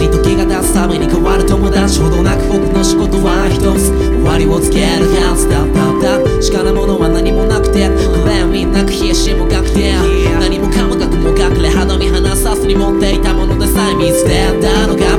に時が経つために変わる友達ほどなく僕の仕事は一つ終わりをつけるはずだったんだ。力ものは何もなくて。クレみんなく冷えしもがくて何もかもがくも隠れ。肌身離さずに持っていたものでさえ見捨てたのか